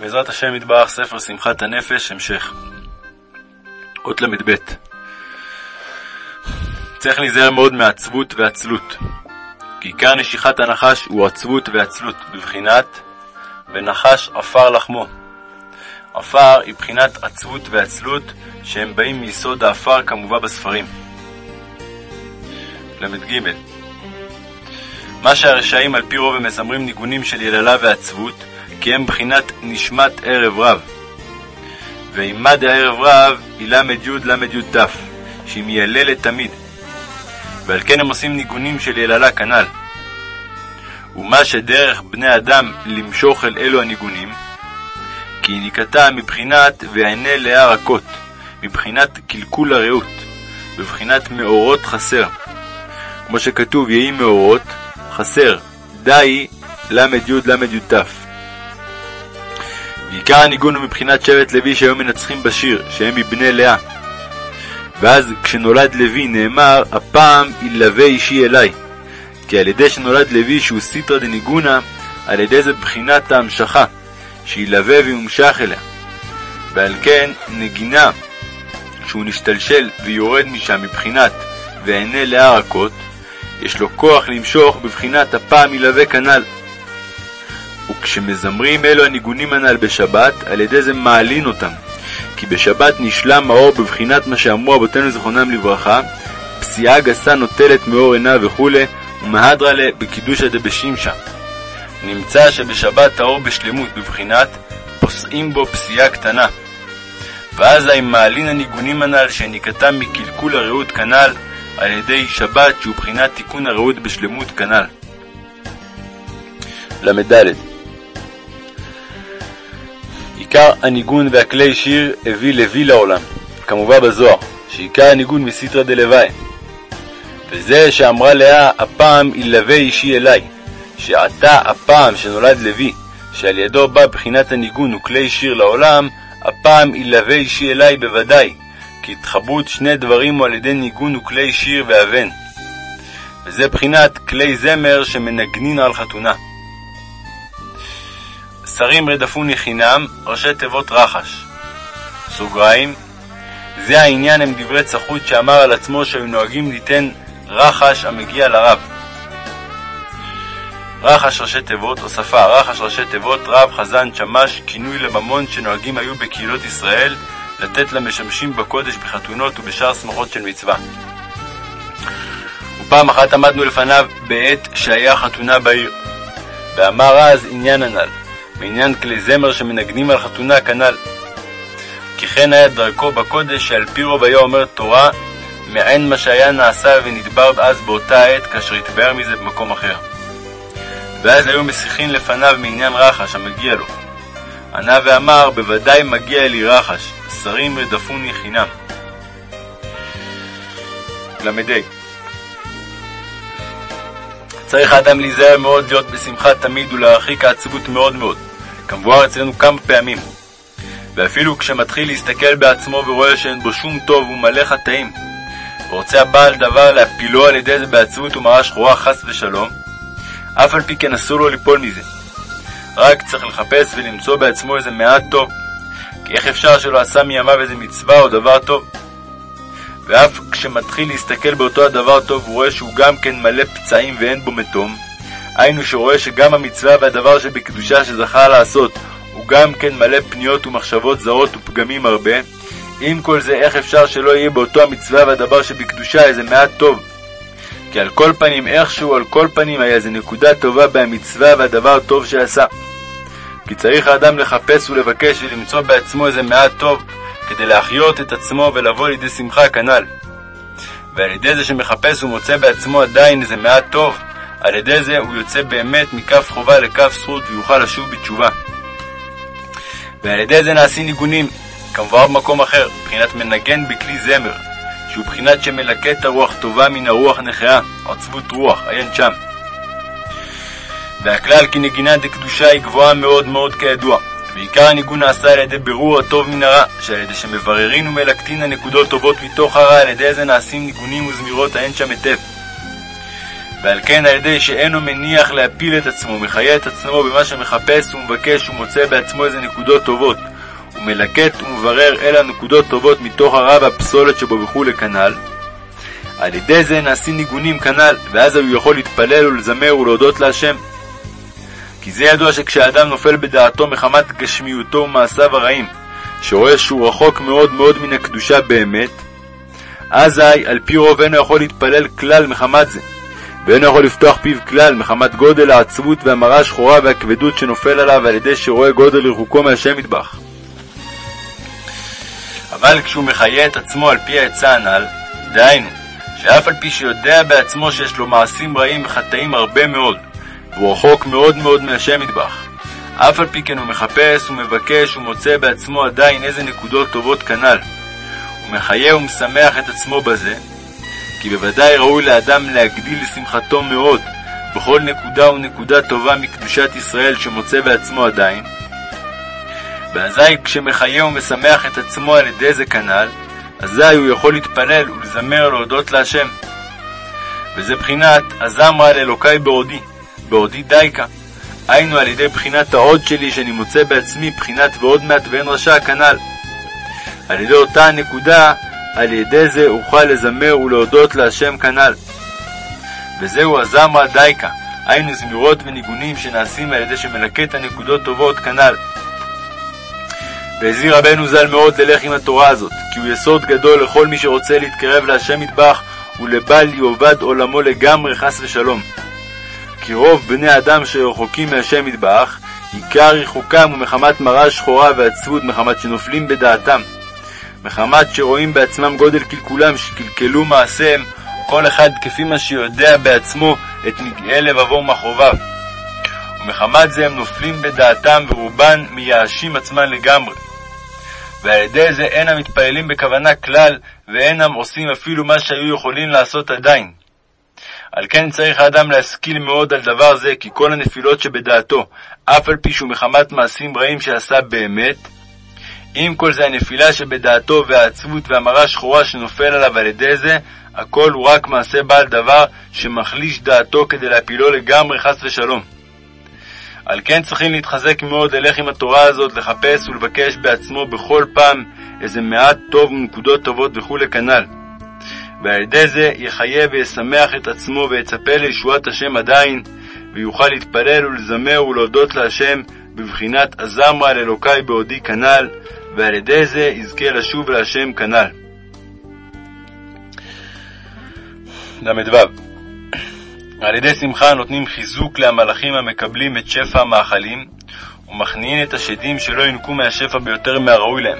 בעזרת השם יתברך ספר שמחת הנפש, המשך. אות ל"ב צריך להיזהר מאוד מעצבות ועצלות, כי עיקר נשיכת הנחש הוא עצבות ועצלות, בבחינת ונחש עפר לחמו. עפר היא בחינת עצבות ועצלות, שהם באים מיסוד העפר כמובא בספרים. ל"ג מה שהרשעים על פי רוב הם מזמרים ניגונים של יללה ועצבות, כי הם בחינת נשמת ערב רב. ועימד הערב רב היא ל"י ל"י ת', שהיא מייללת תמיד. ועל כן הם עושים ניגונים של יללה כנ"ל. ומה שדרך בני אדם למשוך אל אלו הניגונים, כי היא נקטה מבחינת ועיני לאה רכות, מבחינת קלקול הרעות, בבחינת מאורות חסר. כמו שכתוב, יהי מאורות, חסר, די ל"י ל"י ת'. ועיקר הניגון הוא מבחינת שבט לוי שהיום מנצחים בשיר, שהם מבני לאה. ואז כשנולד לוי נאמר, הפעם ילווה אישי אליי. כי על ידי שנולד לוי שהוא סיטרא דניגונה, על ידי זה בחינת ההמשכה, שילווה ויומשך אליה. ועל כן נגינה שהוא נשתלשל ויורד משם מבחינת ועיני לאה רכות, יש לו כוח למשוך בבחינת הפעם ילווה כנ"ל. וכשמזמרים אלו הניגונים הנ"ל בשבת, על ידי זה מעלין אותם. כי בשבת נשלם האור בבחינת מה שאמרו אבותינו זכרונם לברכה, פסיעה גסה נוטלת מאור עיניו וכולי, ומהדרה לה בקידושא דבשימשה. נמצא שבשבת האור בשלמות בבחינת פוסעים בו פסיעה קטנה. ואזי מעלין הניגונים הנ"ל שניקתם מקלקול הרעות כנ"ל על ידי שבת שהוא בחינת תיקון הרעות בשלמות כנ"ל. ל"ד עיקר הניגון והכלי שיר הביא לוי לעולם, כמובן בזוהר, שעיקר הניגון מסיתרא דלוואי. וזה שאמרה לאה, הפעם ילווה אישי אליי, שעתה הפעם שנולד לוי, שעל ידו בא בחינת הניגון וכלי שיר לעולם, הפעם ילווה אישי אליי בוודאי, כי התחברות שני דברים הוא על ידי ניגון וכלי שיר ואבן. וזה בחינת כלי זמר שמנגנין על חתונה. שרים רדפוני חינם, ראשי תיבות רחש. סוגריים, זה העניין הם דברי צחות שאמר על עצמו שהיו נוהגים ליתן רחש המגיע לרב. רחש ראשי תיבות, הוספה, רחש ראשי תיבות, רב, חזן, שמש, כינוי לממון שנוהגים היו בקהילות ישראל לתת למשמשים בקודש בחתונות ובשאר שמחות של מצווה. ופעם אחת עמדנו לפניו בעת שהיה חתונה בעיר, ואמר אז עניין הנ"ל, מעניין כלי זמר שמנגנים על חתונה כנ"ל. כי כן היה דרכו בקודש שעל פי רוב היה אומר תורה, מעין מה שהיה נעשה ונדבר אז באותה עת, כאשר התבהר מזה במקום אחר. ואז היו משיחין לפניו מעניין רחש המגיע לו. ענה ואמר, בוודאי מגיע לי רחש, שרים רדפוני חינם. ל"ה צריך האדם להיזהר מאוד להיות בשמחה תמיד ולהרחיק העצבות מאוד מאוד, כמבואר אצלנו כמה פעמים. ואפילו כשמתחיל להסתכל בעצמו ורואה שאין בו שום טוב ומלא חטאים, ורוצה הבעל דבר להפילו על ידי זה בעצבות ומראה שחורה חס ושלום, אף על פי כן אסור לו ליפול מזה. רק צריך לחפש ולמצוא בעצמו איזה מעט טוב, כי איך אפשר שלא עשה מימיו איזה מצווה או דבר טוב? ואף כשמתחיל להסתכל באותו הדבר טוב, הוא רואה שהוא גם כן מלא פצעים ואין בו מתום, היינו שרואה שגם המצווה והדבר שבקדושה שזכה לעשות, הוא גם כן מלא פניות ומחשבות זרות ופגמים הרבה, עם כל זה, איך אפשר שלא יהיה באותו המצווה והדבר שבקדושה איזה מעט טוב? כי על כל פנים, איכשהו על כל פנים היה איזה נקודה טובה בהמצווה והדבר טוב שעשה. כי צריך האדם לחפש ולבקש ולמצוא בעצמו איזה מעט טוב, כדי להחיות את עצמו ולבוא לידי שמחה כנ"ל. ועל ידי זה שמחפש ומוצא בעצמו עדיין איזה מעט טוב, על ידי זה הוא יוצא באמת מכף חובה לכף זכות ויוכל לשוב בתשובה. ועל ידי זה נעשים ניגונים, כמובן במקום אחר, מבחינת מנגן בכלי זמר, שהוא בחינת שמלקט הרוח טובה מן הרוח נכאה, עצבות רוח, עיין שם. והכלל כי נגינה דקדושה היא גבוהה מאוד מאוד כידוע, ועיקר הניגון נעשה על ידי בירור הטוב מן הרע, שעל ידי שמבררין ומלקטין הנקודות טובות מתוך הרע, על ידי זה נעשים ניגונים וזמירות העין שם היטב. ועל כן על ידי שאינו מניח להפיל את עצמו, מחיה את עצמו במה שמחפש ומבקש ומוצא בעצמו איזה נקודות טובות, ומלקט ומברר אלה נקודות טובות מתוך הרע והפסולת שבו וכולי כנ"ל, על ידי זה נעשים ניגונים כנ"ל, ואז הוא יכול להתפלל ולזמר ולהודות להשם. כי זה ידוע שכשאדם נופל בדעתו מחמת גשמיותו ומעשיו הרעים, שרואה שהוא רחוק מאוד מאוד מן הקדושה באמת, אזי על פי רוב אינו יכול להתפלל כלל מחמת זה, ואינו יכול לפתוח פיו כלל מחמת גודל העצבות והמראה השחורה והכבדות שנופל עליו על ידי שרואה גודל רחוקו מהשם מטבח. אבל כשהוא מחיה את עצמו על פי העצה הנ"ל, דהיינו, שאף על פי שיודע בעצמו שיש לו מעשים רעים וחטאים הרבה מאוד, והוא רחוק מאוד מאוד מהשם מטבח, אף על פי כן הוא מחפש ומבקש ומוצא בעצמו עדיין איזה נקודות טובות כנ"ל, ומחיה ומשמח את עצמו בזה, כי בוודאי ראוי לאדם להגדיל לשמחתו מאוד בכל נקודה ונקודה טובה מקדושת ישראל שמוצא בעצמו עדיין, ואזי כשמחיה ומשמח את עצמו על ידי זה כנ"ל, אזי הוא יכול להתפלל ולזמר להודות להשם. וזה בחינת הזמרה לאלוקי בעודי, בעודי דייקה. היינו על ידי בחינת העוד שלי שאני מוצא בעצמי בחינת ועוד מעט ואין רשע כנ"ל. על ידי אותה הנקודה, על ידי זה אוכל לזמר ולהודות להשם כנ"ל. וזהו הזמרה דייקה, היינו זמירות וניגונים שנעשים על ידי שמלקט הנקודות טובות כנ"ל. והזהיר רבנו ז"ל מאוד ללך עם התורה הזאת, כי הוא יסוד גדול לכל מי שרוצה להתקרב להשם מטבח ולבל יאבד עולמו לגמרי חס ושלום. כי רוב בני אדם שרחוקים מהשם מטבח, עיקר ריחוקם הוא מחמת מראה שחורה ועצבות, מחמת שנופלים בדעתם, מחמת שרואים בעצמם גודל קלקולם, שקלקלו מעשיהם, כל אחד כפי מה שיודע בעצמו את נגעי לבבו ומחרוביו. ומחמת זה הם נופלים בדעתם ורובן מייאשים עצמם לגמרי. ועל ידי זה אינם מתפללים בכוונה כלל, ואינם עושים אפילו מה שהיו יכולים לעשות עדיין. על כן צריך האדם להשכיל מאוד על דבר זה, כי כל הנפילות שבדעתו, אף על פי שהוא מחמת מעשים רעים שעשה באמת, עם כל זה הנפילה שבדעתו והעצבות והמרה שחורה שנופל עליו על ידי זה, הכל הוא רק מעשה בעל דבר שמחליש דעתו כדי להפילו לגמרי חס ושלום. על כן צריכים להתחזק מאוד ללך עם התורה הזאת, לחפש ולבקש בעצמו בכל פעם איזה מעט טוב ונקודות טובות וכולי כנ"ל. ועל ידי זה יחיה וישמח את עצמו ויצפה לישועת השם עדיין, ויוכל להתפלל ולזמר ולהודות להשם בבחינת הזמרה לאלוקי בעודי כנ"ל, ועל ידי זה יזכה לשוב להשם כנ"ל. ל"ו על ידי שמחה נותנים חיזוק למלאכים המקבלים את שפע המאכלים, ומכניעים את השדים שלא ינקו מהשפע ביותר מהראוי להם.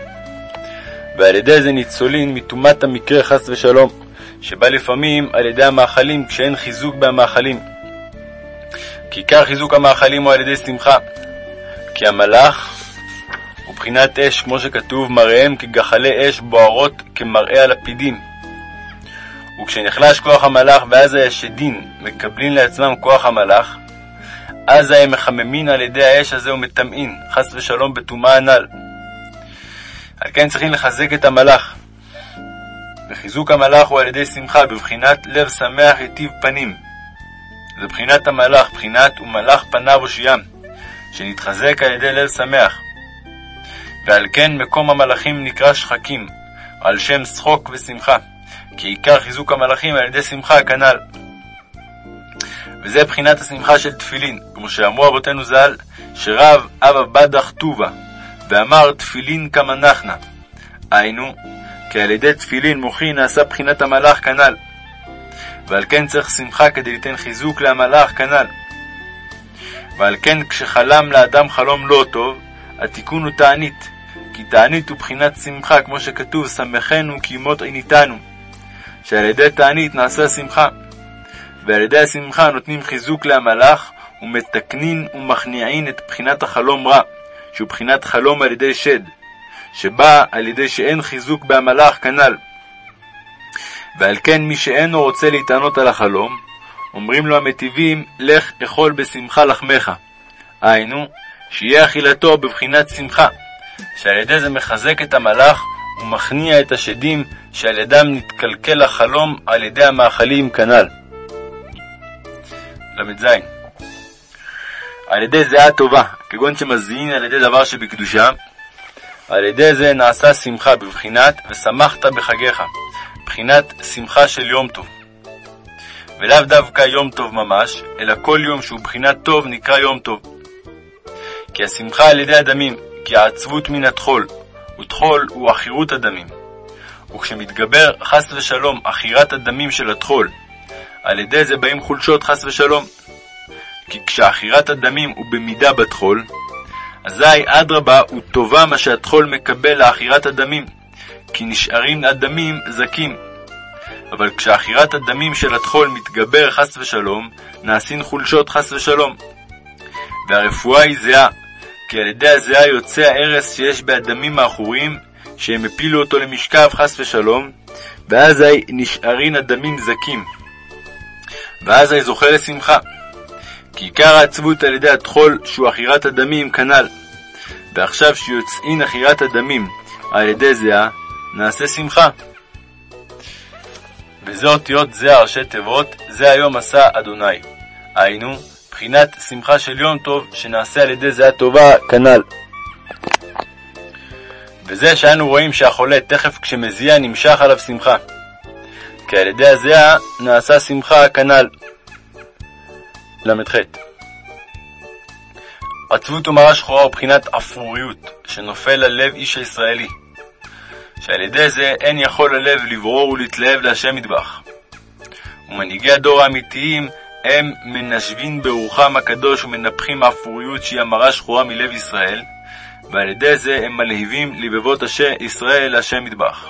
ועל ידי זה ניצולין מטומאת המקרה חס ושלום, שבא לפעמים על ידי המאכלים כשאין חיזוק במאכלים. כי עיקר חיזוק המאכלים הוא על ידי שמחה. כי המלאך הוא בחינת אש, כמו שכתוב, מראיהם כגחלי אש בוערות כמראה הלפידים. וכשנחלש כוח המלאך ואז הישדין מקבלים לעצמם כוח המלאך, אז הם מחממין על ידי האש הזה ומטמאין, חס ושלום בטומאה הנ"ל. על כן צריכים לחזק את המלאך. וחיזוק המלאך הוא על ידי שמחה, בבחינת לב שמח יטיב פנים. זה בחינת המלאך, בחינת ומלאך פניו הושיעם, שנתחזק על ידי לב שמח. ועל כן מקום המלאכים נקרא שחקים, על שם שחוק ושמחה. כי עיקר חיזוק המלאכים על ידי שמחה כנ"ל. וזה בחינת השמחה של תפילין, כמו שאמרו אבותינו ז"ל, שרב אבא בדח טובה, ואמר תפילין כמנחנה. היינו, כי על ידי תפילין מוחי נעשה בחינת המלאך כנ"ל. ועל כן צריך שמחה כדי ליתן חיזוק להמלאך כנ"ל. ועל כן כשחלם לאדם חלום לא טוב, התיקון הוא תענית, כי תענית הוא בחינת שמחה, כמו שכתוב, שמחנו כי ימות עיניתנו. שעל ידי תענית נעשה שמחה, ועל ידי השמחה נותנים חיזוק להמלאך, ומתקנין ומכניעין את בחינת החלום רע, שהוא בחינת חלום על ידי שד, שבא על ידי שאין חיזוק בהמלאך כנ"ל. ועל כן מי שאינו רוצה להתענות על החלום, אומרים לו המטיבים, לך אכול בשמחה לחמך. היינו, שיהיה אכילתו בבחינת שמחה, שעל ידי זה מחזק את המלאך ומכניע את השדים שעל ידם נתקלקל החלום על ידי המאכלים כנ"ל. ל"ז על ידי זיעה טובה, כגון שמזיעין על ידי דבר שבקדושה, על ידי זה נעשה שמחה בבחינת ושמחת בחגיך, בחינת שמחה של יום טוב. ולאו דווקא יום טוב ממש, אלא כל יום שהוא בחינת טוב נקרא יום טוב. כי השמחה על ידי הדמים, העצבות מן הטחול, וטחול הוא עכירות הדמים. וכשמתגבר חס ושלום עכירת הדמים של הטחול, על ידי זה באים חולשות חס ושלום. כי כשעכירת הדמים הוא במידה בטחול, אזי אדרבה הוא טובה מה שהטחול מקבל לעכירת הדמים, כי נשארים הדמים זכים. אבל כשעכירת הדמים של הטחול מתגבר חס ושלום, נעשין חולשות חס ושלום. והרפואה היא זהה, כי על ידי הזיעה יוצא ההרס שיש בהדמים העכורים, שהם הפילו אותו למשכב חס ושלום, ואזי נשארין הדמים זכים. ואזי זוכה לשמחה. כי עיקר העצבות על ידי הטחול שהוא עכירת הדמים כנ"ל. ועכשיו שיוצאין עכירת הדמים על ידי זיעה, נעשה שמחה. וזה אותיות זה הראשי תיבות, זה היום עשה אדוני. היינו, בחינת שמחה של יום טוב, שנעשה על ידי זיעה טובה כנ"ל. וזה שאנו רואים שהחולה תכף כשמזיע נמשך עליו שמחה. כי על ידי הזיעה נעשה שמחה כנ"ל. ל"ח עצבות ומרה שחורה הוא בחינת אפרוריות, שנופל על לב איש הישראלי, שעל ידי זה אין יכול הלב לברור ולהתלהב להשם מטבח. ומנהיגי הדור האמיתיים הם מנשבין ברוחם הקדוש ומנפחים האפרוריות שהיא המרה שחורה מלב ישראל, ועל ידי זה הם מלהיבים לבבות השם ישראל להשם מטבח.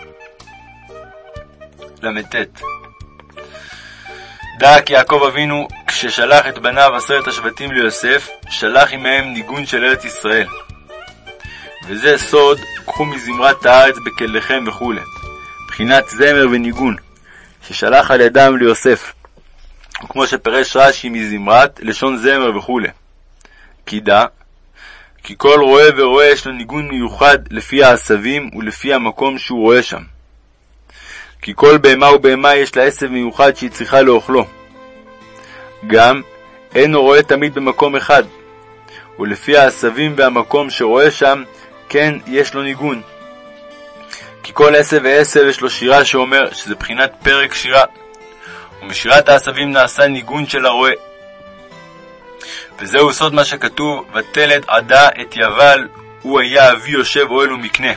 ל"ט דע כי יעקב אבינו, כששלח את בניו עשרת השבטים ליוסף, שלח עמהם ניגון של ארץ ישראל. וזה סוד, קחו מזמרת הארץ בכליכם וכו', בחינת זמר וניגון, ששלח על ידם ליוסף. וכמו שפרש רש"י מזמרת, לשון זמר וכו'. כי דע, כי כל רועה ורועה יש לו ניגון מיוחד לפי העשבים ולפי המקום שהוא רואה שם. כי כל בהמה ובהמה יש לה עשב מיוחד שהיא צריכה לאוכלו. גם אינו רואה תמיד במקום אחד, ולפי העשבים והמקום שרואה שם, כן יש לו ניגון. כי כל עשב ועשב יש לו שירה שאומר שזה בחינת פרק שירה, ומשירת העשבים נעשה ניגון של הרועה. וזהו סוד מה שכתוב, ותלד עדה את יבל, הוא היה אבי יושב אוהל ומקנה.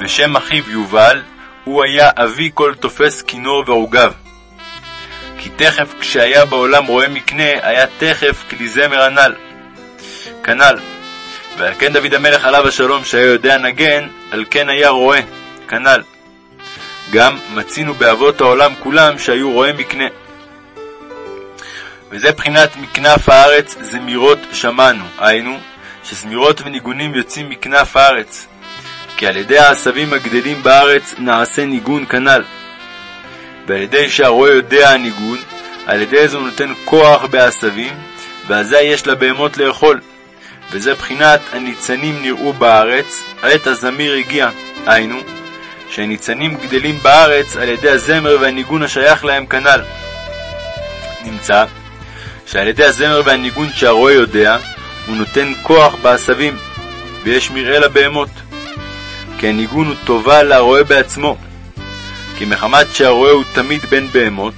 ושם אחיו יובל, הוא היה אבי כל תופס כינור ועוגב. כי תכף כשהיה בעולם רועה מקנה, היה תכף כלי זמר הנ"ל. כנ"ל. ועל כן דוד המלך עליו השלום שהיה יודע נגן, על כן היה רועה. כנ"ל. גם מצינו באבות העולם כולם שהיו רועה מקנה. וזה בחינת מכנף הארץ זמירות שמענו, היינו, שזמירות וניגונים יוצאים מכנף הארץ, כי על ידי העשבים הגדלים בארץ נעשה ניגון כנ"ל. ועל ידי שהרועה יודע הניגון, על ידי זה הוא נותן כוח בעשבים, ואזי יש לבהמות לאכול. וזה בחינת הניצנים נראו בארץ, עת הזמיר הגיע, היינו, שהניצנים גדלים בארץ על ידי הזמר והניגון השייך להם כנ"ל. נמצא שעל ידי הזמר והניגון שהרועה יודע, הוא נותן כוח בעשבים, ויש מרעה לבהמות. כי הניגון הוא טובה לרועה בעצמו. כי מחמת שהרועה הוא תמיד בין בהמות,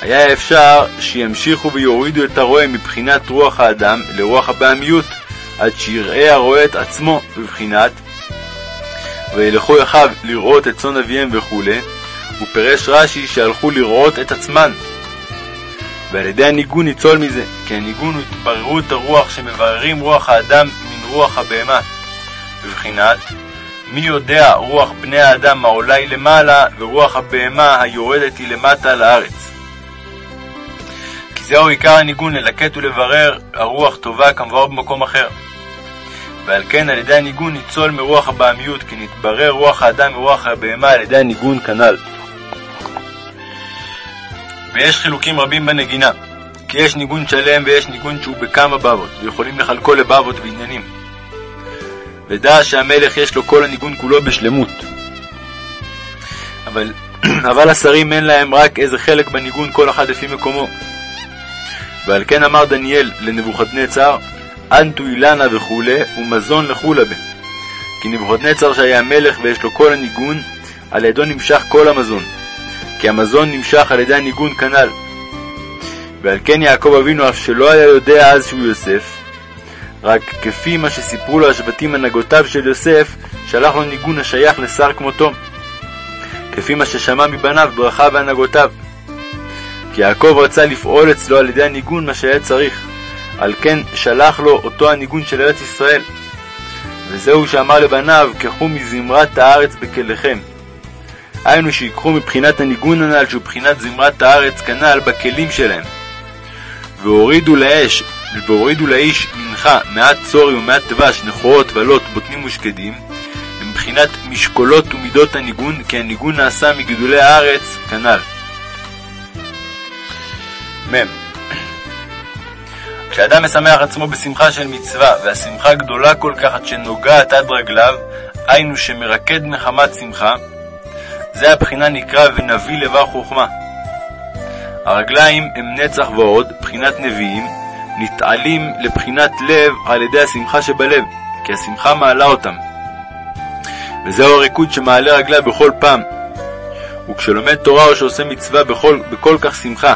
היה אפשר שימשיכו ויורידו את הרועה מבחינת רוח האדם לרוח הבהמיות, עד שיראה הרועה את עצמו בבחינת וילכו אחיו לראות את צאן אביהם וכו', ופרש רש"י שהלכו לראות את עצמן. ועל ידי הניגון ניצול מזה, כי הניגון הוא התבררות הרוח שמבררים רוח האדם מן רוח הבהמה. בבחינת מי יודע רוח בני האדם העולה היא למעלה, ורוח הבהמה היורדת היא למטה לארץ. כי זהו עיקר הניגון, ללקט ולברר הרוח טובה כמבואר במקום אחר. ועל כן על ידי הניגון ניצול מרוח הבעמיות, כי נתברר רוח האדם מרוח הבהמה על ידי הניגון כנ"ל. ויש חילוקים רבים בנגינה, כי יש ניגון שלם ויש ניגון שהוא בכמה בבות, ויכולים לחלקו לבבות ועניינים. ודע שהמלך יש לו כל הניגון כולו בשלמות. אבל, אבל השרים אין להם רק איזה חלק בניגון כל אחד לפי מקומו. ועל כן אמר דניאל לנבוכדנצר, אנטו אילנה וכולי, ומזון לכולה בה. כי נבוכדנצר שהיה מלך ויש לו כל הניגון, על ידו נמשך כל המזון. כי המזון נמשך על ידי הניגון כנ"ל. ועל כן יעקב אבינו, אף שלא היה יודע אז שהוא יוסף, רק כפי מה שסיפרו לו השבטים הנהגותיו של יוסף, שלח לו ניגון השייך לשר כמותו. כפי מה ששמע מבניו ברכה והנהגותיו. כי יעקב רצה לפעול אצלו על ידי הניגון מה שהיה צריך. על כן שלח לו אותו הניגון של ארץ ישראל. וזהו שאמר לבניו, קחו מזמרת הארץ בכליכם. היינו שיקחו מבחינת הניגון הנ"ל, שהוא בחינת זמרת הארץ כנ"ל, בכלים שלהם. והורידו לאש, והורידו לאיש מנחה, מעט צורי ומעט דבש, נכורות, ולות, בוטנים ושקדים, מבחינת משקולות ומידות הניגון, כי הניגון נעשה מגידולי הארץ כנ"ל. מ. כשאדם משמח עצמו בשמחה של מצווה, והשמחה גדולה כל כך עד שנוגעת עד רגליו, היינו שמרקד מחמת שמחה, זה הבחינה נקרא ונביא לבר חוכמה. הרגליים הם נצח ועוד, בחינת נביאים, נתעלים לבחינת לב על ידי השמחה שבלב, כי השמחה מעלה אותם. וזהו הריקוד שמעלה רגליו בכל פעם. וכשלומד תורה או שעושה מצווה בכל, בכל כך שמחה,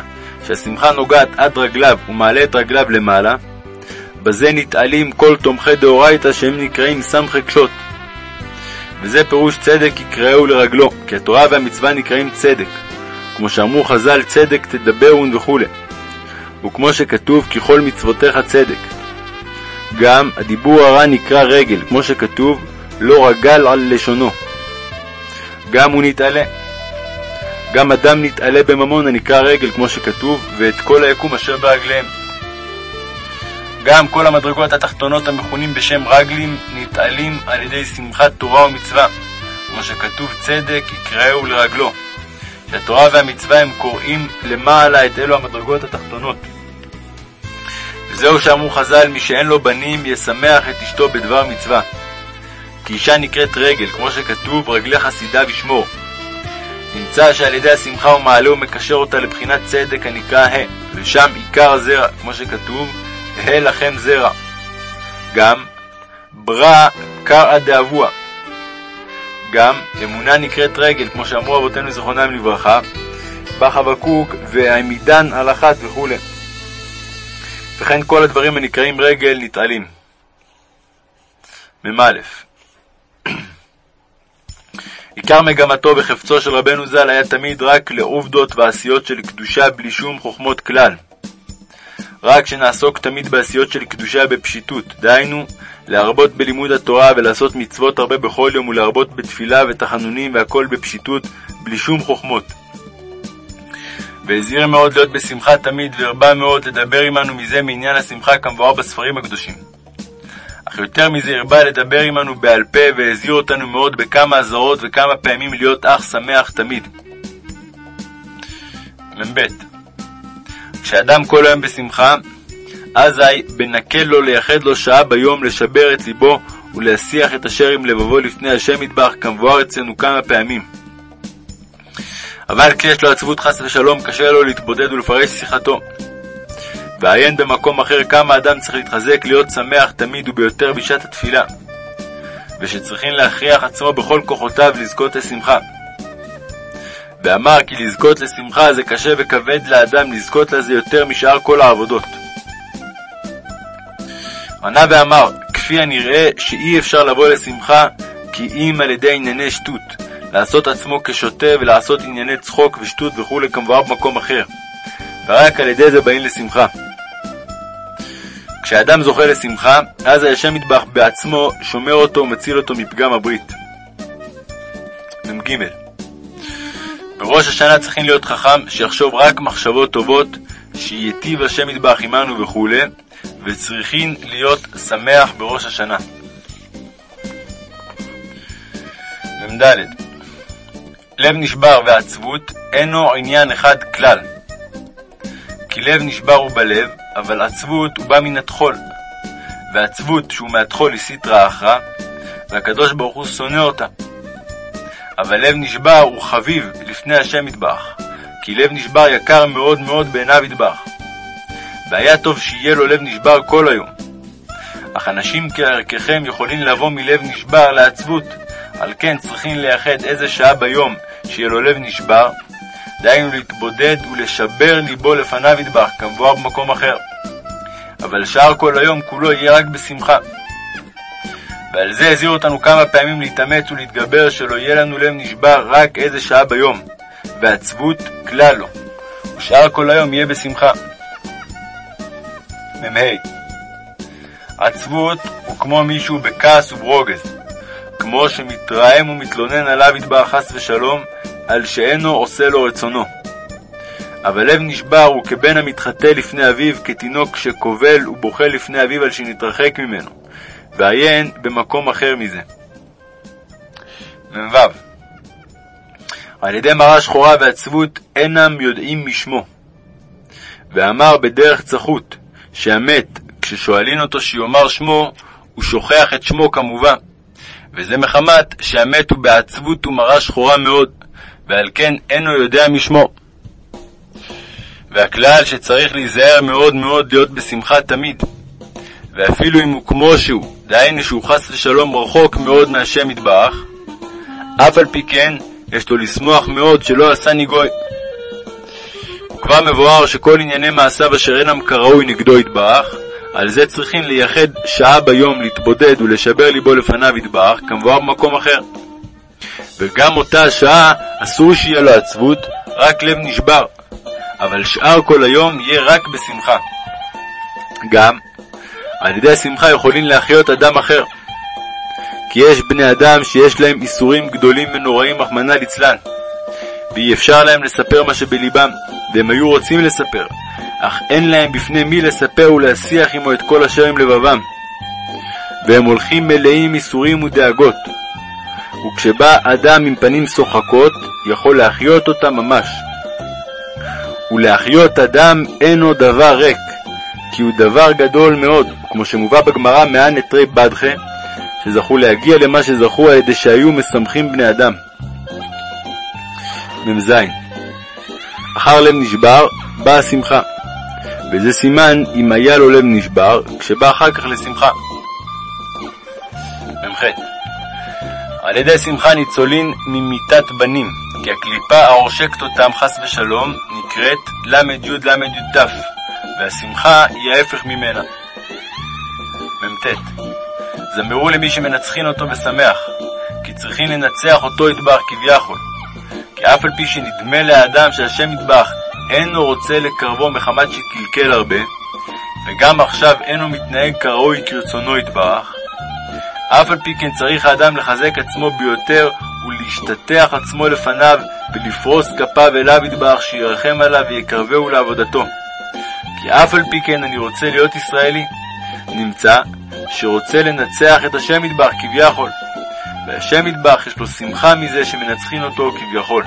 שהשמחה נוגעת עד רגליו ומעלה את רגליו למעלה, בזה נתעלים כל תומכי דאורייתא שהם נקראים סמכי קשות. וזה פירוש צדק יקראו לרגלו, כי התורה והמצווה נקראים צדק, כמו שאמרו חז"ל צדק תדברון וכו', וכמו שכתוב כי כל מצוותיך צדק. גם הדיבור הרע נקרא רגל, כמו שכתוב לא רגל על לשונו. גם הוא נתעלה. גם אדם נתעלה בממון הנקרא רגל, כמו שכתוב, ואת כל היקום אשר ברגליהם. גם כל המדרגות התחתונות המכונים בשם רגלים נתעלים על ידי שמחת תורה ומצווה, כמו שכתוב צדק יקראהו לרגלו, שהתורה והמצווה הם קוראים למעלה את אלו המדרגות התחתונות. וזהו שאמרו חז"ל, מי שאין לו בנים ישמח את אשתו בדבר מצווה. כי אישה נקראת רגל, כמו שכתוב, רגלי חסידה ושמור. נמצא שעל ידי השמחה הוא מעלה ומקשר אותה לבחינת צדק הנקרא ה', ושם עיקר הזרע, כמו שכתוב, ה' לכם זרע. גם ברא קרא דאבוה. גם אמונה נקראת רגל, כמו שאמרו אבותינו זיכרונם לברכה, בחבקוק והעמידן על אחת וכו'. וכן כל הדברים הנקראים רגל נתעלים. מ"א עיקר מגמתו וחפצו של רבנו ז"ל היה תמיד רק לעובדות ועשיות של קדושה בלי שום חוכמות כלל. רק שנעסוק תמיד בעשיות של קדושה בפשיטות, דהיינו, להרבות בלימוד התורה ולעשות מצוות הרבה בכל יום ולהרבות בתפילה ותחנונים והכל בפשיטות, בלי שום חוכמות. והזהיר מאוד להיות בשמחה תמיד, והרבה מאוד לדבר עמנו מזה מעניין השמחה כמבואר בספרים הקדושים. אך יותר מזה הרבה לדבר עמנו בעל פה, והזהיר אותנו מאוד בכמה אזהרות וכמה פעמים להיות אך שמח תמיד. מ"ב כשאדם כל היום בשמחה, אזי בנקל לו לייחד לו שעה ביום לשבר את ליבו ולהסיח את אשר עם לבבו לפני השם יתברך, כמבואר אצלנו כמה פעמים. אבל כשיש לו עצבות חס ושלום, קשה לו להתבודד ולפרש שיחתו. ועיין במקום אחר כמה אדם צריך להתחזק להיות שמח תמיד וביותר בשעת התפילה, ושצריכים להכריח עצמו בכל כוחותיו לזכות לשמחה. ואמר כי לזכות לשמחה זה קשה וכבד לאדם לזכות לזה יותר משאר כל העבודות. ענה ואמר, כפי הנראה שאי אפשר לבוא לשמחה כי אם על ידי ענייני שטות, לעשות עצמו כשוטה ולעשות ענייני צחוק ושטות וכולי כמבואר במקום אחר, ורק על ידי זה באים לשמחה. כשאדם זוכה לשמחה, אז השם מטבח בעצמו שומר אותו ומציל אותו מפגם הברית. מ"ג בראש השנה צריכים להיות חכם שיחשוב רק מחשבות טובות, שייטיב השם מטבח עמנו וכולי, וצריכים להיות שמח בראש השנה. מ"ד לב נשבר ועצבות אינו עניין אחד כלל. כי לב נשבר הוא בלב, אבל עצבות הוא בא מן הטחול. ועצבות שהוא מהטחול היא סיטרא אחרא, והקדוש ברוך הוא שונא אותה. אבל לב נשבר הוא חביב לפני השם יתברך, כי לב נשבר יקר מאוד מאוד בעיניו יתברך. והיה טוב שיהיה לו לב נשבר כל היום. אך אנשים כערככם יכולים לבוא מלב נשבר לעצבות, על כן צריכים לייחד איזה שעה ביום שיהיה לו לב נשבר, דהיינו להתבודד ולשבר ליבו לפניו ידבח, כמבואר במקום אחר. אבל שאר כל היום כולו יהיה רק בשמחה. ועל זה הזהיר אותנו כמה פעמים להתאמץ ולהתגבר שלא יהיה לנו לב נשבר רק איזה שעה ביום, ועצבות כלל לא, ושאר כל היום יהיה בשמחה. מ"ה עצבות הוא כמו מישהו בכעס וברוגז, כמו שמתרעם ומתלונן עליו יתברך חס ושלום, על שאינו עושה לו רצונו. אבל לב נשבר הוא כבן המתחטא לפני אביו, כתינוק שקובל ובוכה לפני אביו על שנתרחק ממנו, ועיין במקום אחר מזה. מ"ו על ידי מראה שחורה ועצבות אינם יודעים משמו. ואמר בדרך צחות, שהמת, כששואלין אותו שיאמר שמו, הוא שוכח את שמו כמובן. וזה מחמת שהמת הוא בעצבות ומרה שחורה מאוד, ועל כן אינו יודע משמו. והכלל שצריך להיזהר מאוד מאוד להיות בשמחה תמיד, ואפילו אם הוא כמו שהוא, דהיינו שהוא חס ושלום רחוק מאוד מהשם יתברך, אף על פי כן יש לו לשמוח מאוד שלא עשה ניגוי. וכבר מבואר שכל ענייני מעשיו אשר אינם כראוי נגדו יתברך, על זה צריכים לייחד שעה ביום להתבודד ולשבר ליבו לפניו יתברך, כמבואר במקום אחר. וגם אותה השעה אסור שיהיה לו עצבות, רק לב נשבר, אבל שאר כל היום יהיה רק בשמחה. גם, על ידי השמחה יכולים להחיות אדם אחר. כי יש בני אדם שיש להם איסורים גדולים ונוראים, רחמנא ליצלן, ואי אפשר להם לספר מה שבלבם, והם היו רוצים לספר, אך אין להם בפני מי לספר ולהשיח עמו את כל אשר עם לבבם. והם הולכים מלאים ייסורים ודאגות. וכשבא אדם עם פנים שוחקות, יכול להחיות אותם ממש. ולהחיות אדם אינו דבר ריק, כי הוא דבר גדול מאוד, כמו שמובא בגמרא מען נטרי בדחה, שזכו להגיע למה שזכו על ידי שהיו משמחים בני אדם. מ"ז אחר לב נשבר, באה השמחה. וזה סימן אם היה לו לב נשבר, כשבא אחר כך לשמחה. מ"ח על ידי שמחה ניצולין ממיתת בנים, כי הקליפה העושקת אותם חס ושלום נקראת ל"י ל"י ת', והשמחה היא ההפך ממנה. מ"ט זמרו למי שמנצחין אותו ושמח, כי צריכין לנצח אותו יטבח כביכול. כי אף על פי שנדמה לאדם שהשם יטבח אינו רוצה לקרבו מחמת שקלקל הרבה, וגם עכשיו אינו מתנהג כראוי כרצונו יתברך, אף על פי כן צריך האדם לחזק עצמו ביותר ולהשתטח עצמו לפניו ולפרוס כפיו אליו יתברך שירחם עליו ויקרבהו לעבודתו. כי אף על פי כן אני רוצה להיות ישראלי. נמצא שרוצה לנצח את השם יתברך כביכול, והשם יתברך יש לו שמחה מזה שמנצחין אותו כביכול.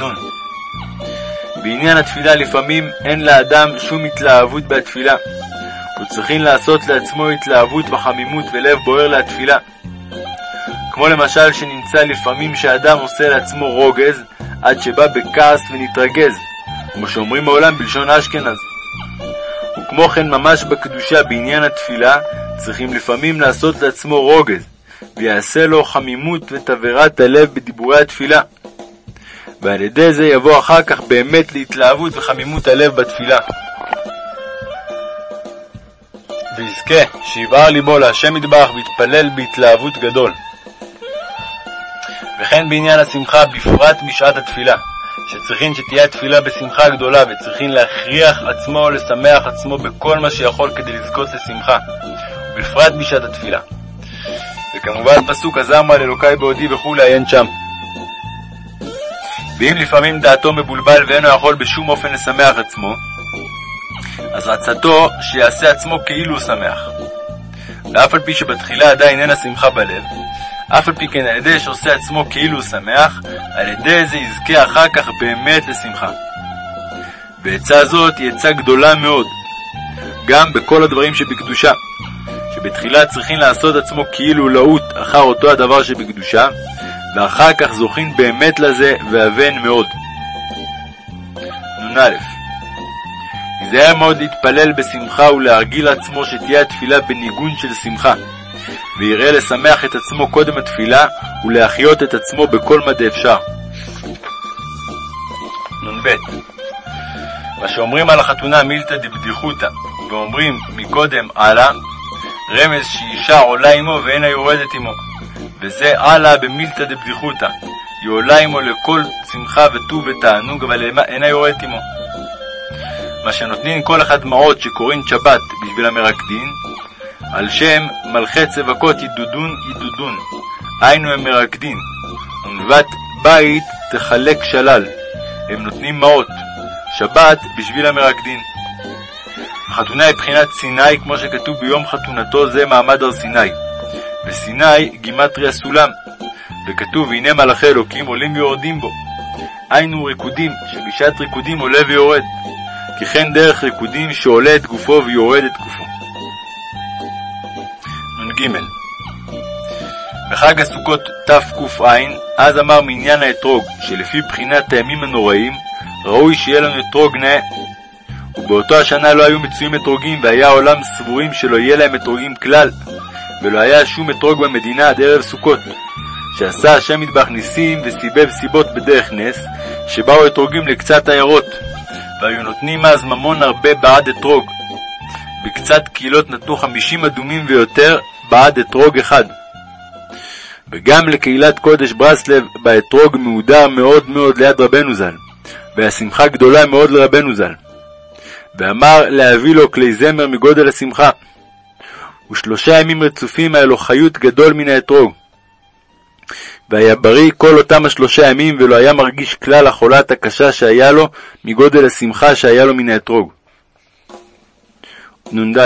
נ. בעניין התפילה לפעמים אין לאדם שום התלהבות בתפילה. הוא צריכין לעשות לעצמו התלהבות וחמימות ולב בוער לתפילה. כמו למשל שנמצא לפעמים שאדם עושה לעצמו רוגז עד שבא בכעס ונתרגז, כמו שאומרים העולם בלשון אשכנז. וכמו כן ממש בקדושה בעניין התפילה צריכים לפעמים לעשות לעצמו רוגז, ויעשה לו חמימות ותבערת הלב בדיבורי התפילה. ועל ידי זה יבוא אחר כך באמת להתלהבות וחמימות הלב בתפילה. ויזכה שיבער ליבו להשם יתברך ויתפלל בהתלהבות גדול. וכן בעניין השמחה, בפרט בשעת התפילה, שצריכין שתהיה התפילה בשמחה גדולה, וצריכין להכריח עצמו ולשמח עצמו בכל מה שיכול כדי לזכות לשמחה, ובפרט בשעת התפילה. וכמובן פסוק עזרמה לאלוקי בעודי וכולי עיין שם. ואם לפעמים דעתו מבולבל ואינו יכול בשום אופן לשמח עצמו, אז רצתו שיעשה עצמו כאילו הוא שמח. ואף על פי שבתחילה עדיין אין השמחה בלב, אף על פי כן על ידי שעושה עצמו כאילו הוא שמח, על ידי זה יזכה אחר כך באמת לשמחה. ועצה זאת היא עצה גדולה מאוד, גם בכל הדברים שבקדושה, שבתחילה צריכים לעשות עצמו כאילו להוט אחר אותו הדבר שבקדושה, ואחר כך זוכין באמת לזה ואבן מאוד. נ"א היזהר מאוד להתפלל בשמחה ולהרגיל עצמו שתהיה התפילה בניגון של שמחה, ויראה לשמח את עצמו קודם התפילה ולהחיות את עצמו בכל מה דאפשר. נ"ב מה שאומרים על החתונה מילתא דבדיחותא, ואומרים מקודם עלה, רמז שאישה עולה עמו ואינה יורדת עמו, וזה עלה במילתא דבדיחותא, היא עולה עמו לכל שמחה וטוב ותענוג, אבל אינה יורדת עמו. מה שנותנים כל אחד דמעות שקוראים שבת בשביל המרקדין, על שם מלכי צבקות ידודון ידודון, היינו הם מרקדין, ונבט בית תחלק שלל, הם נותנים מעות, שבת בשביל המרקדין. החתונה היא בחינת סיני, כמו שכתוב ביום חתונתו זה מעמד הר סיני, וסיני גימטריה סולם, וכתוב הנה מלאכי אלוקים עולים ויורדים בו. היינו ריקודים, שבשעת ריקודים עולה ויורד, כי כן דרך ריקודים שעולה את גופו ויורד את גופו. נ"ג בחג הסוכות תק"ע, אז אמר מעניין האתרוג, שלפי בחינת הימים הנוראים, ראוי שיהיה לנו אתרוג נאה. ובאותו השנה לא היו מצויים אתרוגים, והיה העולם סבורים שלא יהיה להם אתרוגים כלל, ולא היה שום אתרוג במדינה עד ערב סוכות. שעשה השם מטבח ניסים וסיבב סיבות בדרך נס, שבאו אתרוגים לקצת עיירות, והיו נותנים אז ממון הרבה בעד אתרוג. בקצת קהילות נתנו חמישים אדומים ויותר בעד אתרוג אחד. וגם לקהילת קודש ברסלב באתרוג מהודר מאוד מאוד ליד רבנו ז"ל, והשמחה גדולה מאוד לרבנו ז"ל. ואמר להביא לו כלי זמר מגודל השמחה. ושלושה ימים רצופים היה לו חיות גדול מן האתרוג. והיה בריא כל אותם השלושה ימים, ולא היה מרגיש כלל החולת הקשה שהיה לו מגודל השמחה שהיה לו מן האתרוג. נ"ד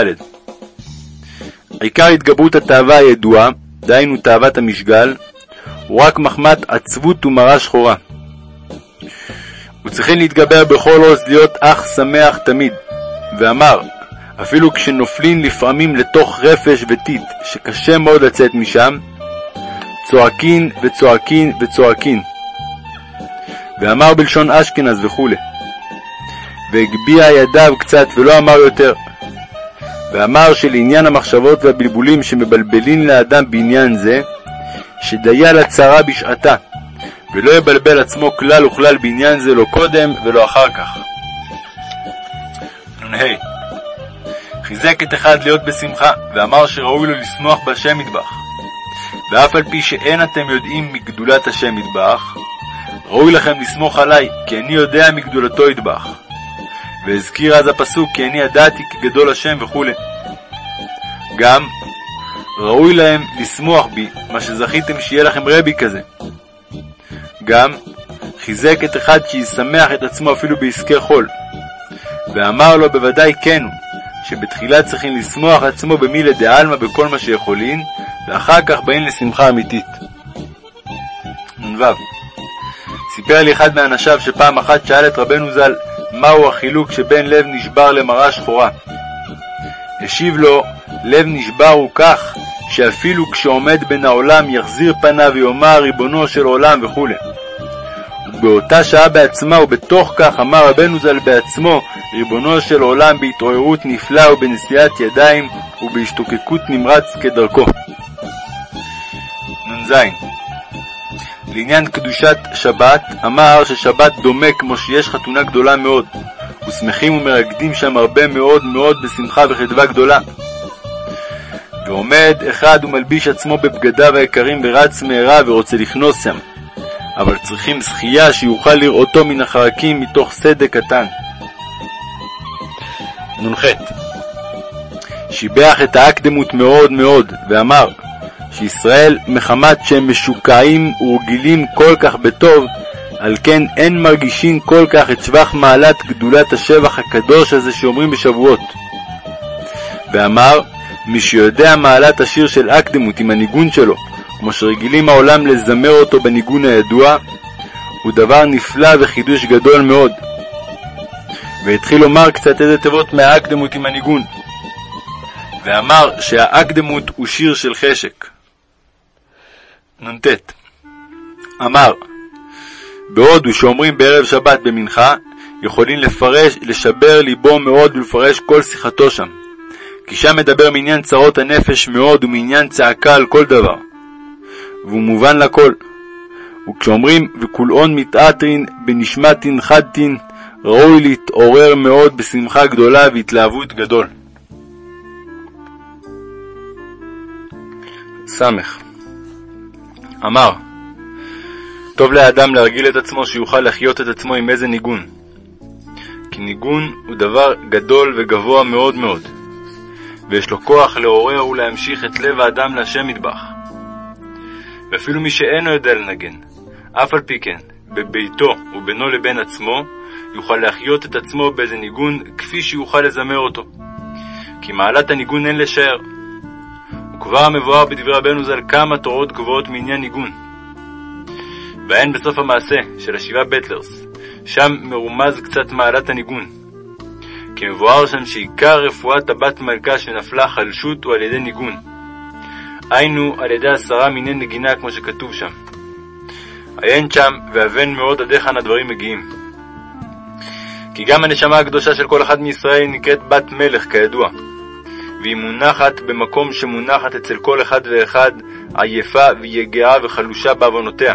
עיקר התגברות התאווה הידועה, דהיינו תאוות המשגל, הוא רק מחמת עצבות ומרה שחורה. וצריכים להתגבר בכל עוז להיות אך שמח תמיד. ואמר, אפילו כשנופלים לפעמים לתוך רפש וטיט, שקשה מאוד לצאת משם, צועקין וצועקין וצועקין. ואמר בלשון אשכנז וכו'. והגביה ידיו קצת ולא אמר יותר. ואמר שלעניין המחשבות והבלבולים שמבלבלין לאדם בעניין זה, שדיה לצרה בשעתה, ולא יבלבל עצמו כלל וכלל בעניין זה לא קודם ולא אחר כך. נ"ה חיזק את אחד להיות בשמחה, ואמר שראוי לו לשמוח בהשם מטבח. ואף על פי שאין אתם יודעים מגדולת השם ידבח, ראוי לכם לסמוך עלי, כי אני יודע מגדולתו ידבח. והזכיר אז הפסוק, כי אני ידעתי כי גדול השם וכו'. גם ראוי להם לשמוח בי, מה שזכיתם שיהיה לכם רבי כזה. גם חיזק את אחד שישמח את עצמו אפילו בעסקי חול. ואמר לו בוודאי כן שבתחילה צריכים לשמוח עצמו במילי דעלמא בכל מה שיכולין, ואחר כך באים לשמחה אמיתית. נ"ו סיפר לי אחד מאנשיו שפעם אחת שאל את רבנו ז"ל מהו החילוק שבין לב נשבר למראה שחורה. השיב לו, לב נשבר הוא כך, שאפילו כשעומד בין העולם יחזיר פניו ויאמר ריבונו של עולם וכו'. ובאותה שעה בעצמה ובתוך כך אמר רבנו ז"ל בעצמו, ריבונו של עולם בהתעוררות נפלאה ובנשיאת ידיים ובהשתוקקות נמרץ כדרכו. נ"ז לעניין קדושת שבת, אמר ששבת דומה כמו שיש חתונה גדולה מאוד, ושמחים ומרקדים שם הרבה מאוד מאוד בשמחה וחדווה גדולה. ועומד אחד ומלביש עצמו בבגדיו היקרים ורץ מהרה ורוצה לכנוס שם, אבל צריכים זכייה שיוכל לראותו מן החרקים מתוך סדק קטן. נ"ח שיבח את האקדמות מאוד מאוד, ואמר שישראל מחמת שהם משוקעים ורגילים כל כך בטוב, על כן אין מרגישים כל כך את שבח מעלת גדולת השבח הקדוש הזה שאומרים בשבועות. ואמר, מי שיודע מעלת השיר של אקדמות עם הניגון שלו, כמו שרגילים העולם לזמר אותו בניגון הידוע, הוא דבר נפלא וחידוש גדול מאוד. והתחיל לומר קצת איזה תיבות מהאקדמות עם הניגון. ואמר שהאקדמות הוא שיר של חשק. נ"ט אמר בהודו שאומרים בערב שבת במנחה, יכולים לפרש, לשבר ליבו מאוד ולפרש כל שיחתו שם. כי שם מדבר מעניין צרות הנפש מאוד ומעניין צעקה על כל דבר. והוא מובן לכל. וכשאומרים וכולאון מתעטרין בנשמתין חדתין, ראוי להתעורר מאוד בשמחה גדולה והתלהבות גדול. ס. אמר טוב לאדם להרגיל את עצמו שיוכל לחיות את עצמו עם איזה ניגון. כי ניגון הוא דבר גדול וגבוה מאוד מאוד, ויש לו כוח לעורר ולהמשיך את לב האדם להשם מטבח. ואפילו מי שאינו יודע לנגן, אף על פי כן, בביתו ובינו לבין עצמו, יוכל להחיות את עצמו באיזה ניגון כפי שיוכל לזמר אותו. כי מעלת הניגון אין לשער. וכבר מבואר בדברי רבנו ז"ל כמה תורות גבוהות מעניין ניגון. והן בסוף המעשה של השבעה בטלרס, שם מרומז קצת מעלת הניגון. כי מבואר שם שעיקר רפואת הבת מלכה שנפלה חלשות הוא על ידי ניגון. היינו על ידי עשרה מיני נגינה כמו שכתוב שם. עיין שם והבן מאוד עד היכן הדברים מגיעים. כי גם הנשמה הקדושה של כל אחד מישראל נקראת בת מלך כידוע, והיא מונחת במקום שמונחת אצל כל אחד ואחד עייפה ויגעה וחלושה בעוונותיה,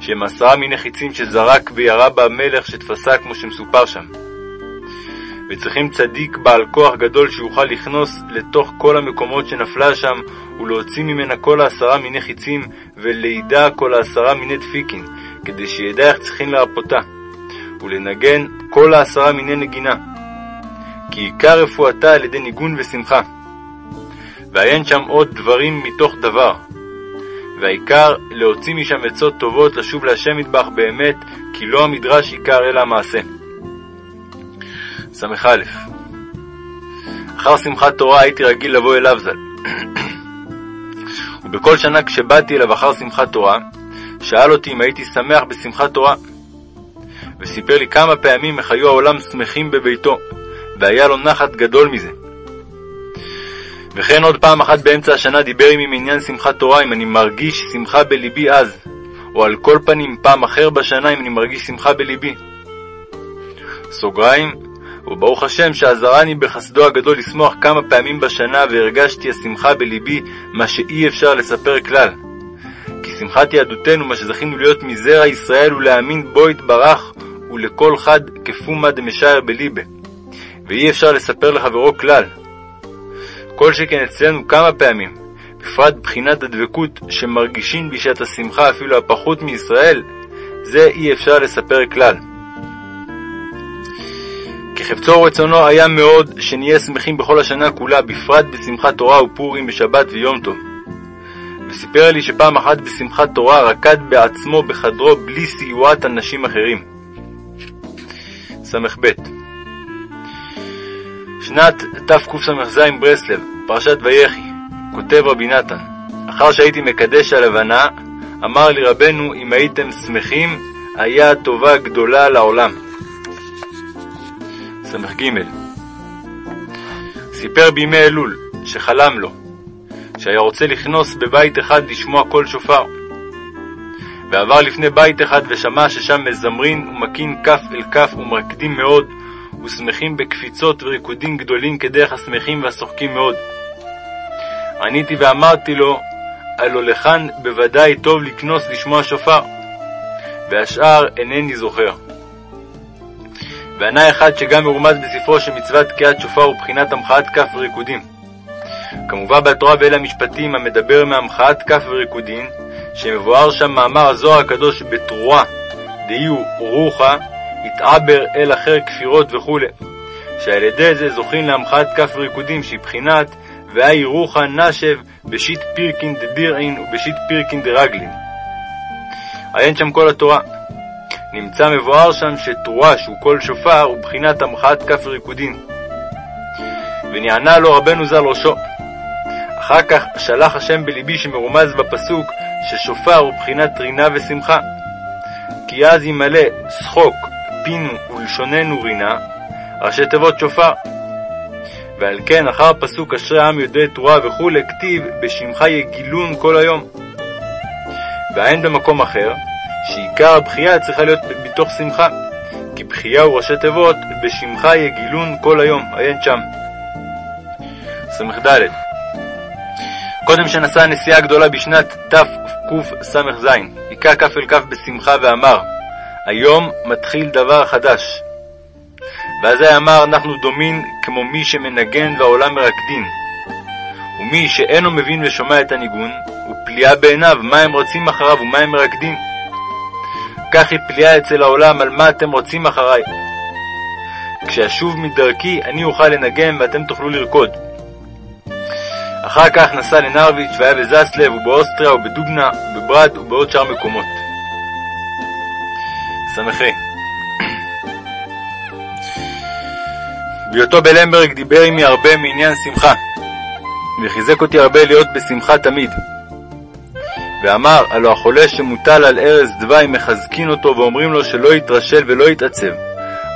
שהם עשרה מיני חיצים שזרק וירה בה המלך שתפסה כמו שמסופר שם. וצריכים צדיק בעל כוח גדול שיוכל לכנוס לתוך כל המקומות שנפלה שם ולהוציא ממנה כל העשרה מיני חיצים ולידע כל העשרה מיני דפיקין, כדי שידע איך צריכים לרפותה, ולנגן כל העשרה מיני נגינה. כי עיקר רפואתה על ידי ניגון ושמחה. ועיין שם עוד דברים מתוך דבר. והעיקר להוציא משם עצות טובות לשוב להשם מטבח באמת, כי לא המדרש עיקר אלא המעשה. ס"א אחר שמחת תורה הייתי רגיל לבוא אליו ז"ל. ובכל שנה כשבאתי אליו אחר שמחת תורה, שאל אותי אם הייתי שמח בשמחת תורה. וסיפר לי כמה פעמים איך היו העולם שמחים בביתו, והיה לו נחת גדול מזה. וכן עוד פעם אחת באמצע השנה דיבר עמי מעניין שמחת תורה, אם אני מרגיש שמחה בליבי אז, או על כל פנים פעם אחר בשנה אם אני מרגיש שמחה בליבי. סוגריים, וברוך השם שעזרני בחסדו הגדול לשמוח כמה פעמים בשנה והרגשתי השמחה בליבי, מה שאי אפשר לספר כלל. כי שמחת יהדותנו, מה שזכינו להיות מזרע ישראל ולהאמין בו יתברך, ולכל חד כפומא דמשער בליבה. ואי אפשר לספר לחברו כלל. כל שכן אצלנו כמה פעמים, בפרט בחינת הדבקות שמרגישים בשעת השמחה אפילו הפחות מישראל, זה אי אפשר לספר כלל. כי חפצו ורצונו היה מאוד שנהיה שמחים בכל השנה כולה, בפרט בשמחת תורה ופורים בשבת ויום טוב. וסיפר לי שפעם אחת בשמחת תורה רקד בעצמו בחדרו בלי סיועת אנשים אחרים. ס"ב שנת תקס"ז ברסלב, פרשת ויחי, כותב רבי נתן, אחר שהייתי מקדש הלבנה, אמר לי רבנו, אם הייתם שמחים, היה טובה גדולה לעולם. ס"ג סיפר בימי אלול, שחלם לו, שהיה רוצה לכנוס בבית אחד לשמוע קול שופר. ועבר לפני בית אחד ושמע ששם מזמרין ומקין כף אל כף ומרקדים מאוד, ושמחים בקפיצות וריקודים גדולים כדרך השמחים והשוחקים מאוד. עניתי ואמרתי לו, הלא לכאן בוודאי טוב לקנוס לשמוע שופר, והשאר אינני זוכר. וענה אחד שגם מרומז בספרו שמצוות תקיעת שופר ובחינת המחאת כף וריקודים. כמובן בתורה ואלה המשפטים המדבר מהמחאת כף וריקודין, שמבואר שם מאמר הזוהר הקדוש בתרועה, דהיו רוחה, התעבר אל אחר כפירות וכו', שעל ידי זה זוכים להמחאת כף וריקודים שהיא בחינת והאי רוחה נשב בשיט פירקין דבירעין ובשיט פירקין דרגלין. עיין שם כל התורה. נמצא מבואר שם שתרועה שהוא קול שופר הוא בחינת המחאת כף וריקודין. ונענה לו רבנו ז"ל ראשו. אחר כך שלח השם בלבי שמרומז בפסוק ששופר הוא בחינת רינה ושמחה. כי אז ימלא שחוק, פינו ולשוננו רינה, ראשי תיבות שופר. ועל כן אחר פסוק אשרי העם יודעי תרועה וכו', כתיב בשמך יגילון כל היום. והאין במקום אחר, שעיקר הבכייה צריכה להיות מתוך שמחה, כי בחייה הוא ראשי תיבות, בשמך יגילון כל היום, עיין שם. ס"ד קודם שנסע הנסיעה הגדולה בשנת תקס"ז, היכה כף אל כף בשמחה ואמר, היום מתחיל דבר חדש. ואזי אמר, אנחנו דומין כמו מי שמנגן והעולם מרקדין. ומי שאינו מבין ושומע את הניגון, הוא פליאה בעיניו מה הם רוצים אחריו ומה הם מרקדין. כך היא פליאה אצל העולם על מה אתם רוצים אחריי. כשאשוב מדרכי, אני אוכל לנגן ואתם תוכלו לרקוד. אחר כך נסע לנרוויץ' והיה בזסלב ובאוסטריה ובדובנה, בברד ובעוד שאר מקומות. ס"ה בהיותו בלמברג דיבר עמי הרבה מעניין שמחה, וחיזק אותי הרבה להיות בשמחה תמיד. ואמר, הלא החולה שמוטל על ערש דווי מחזקין אותו ואומרים לו שלא יתרשל ולא יתעצב,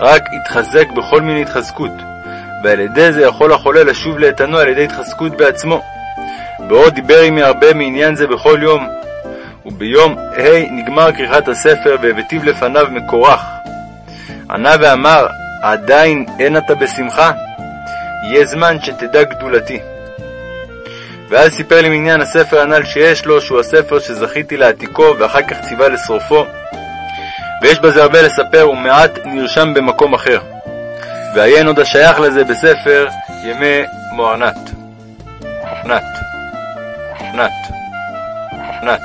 רק יתחזק בכל מיני התחזקות, ועל ידי זה יכול החולה לשוב לאיתנו על ידי התחזקות בעצמו. בעוד דיבר עמי הרבה מעניין זה בכל יום, וביום ה' נגמר כריכת הספר והבטיב לפניו מקורח. ענה ואמר, עדיין אין אתה בשמחה? יהיה זמן שתדע גדולתי. ואז סיפר לי מעניין הספר הנ"ל שיש לו, שהוא הספר שזכיתי להעתיקו ואחר כך ציווה לשרופו. ויש בזה הרבה לספר ומעט נרשם במקום אחר. ועיין עוד השייך לזה בספר ימי מוארנת. נת. נת. נת.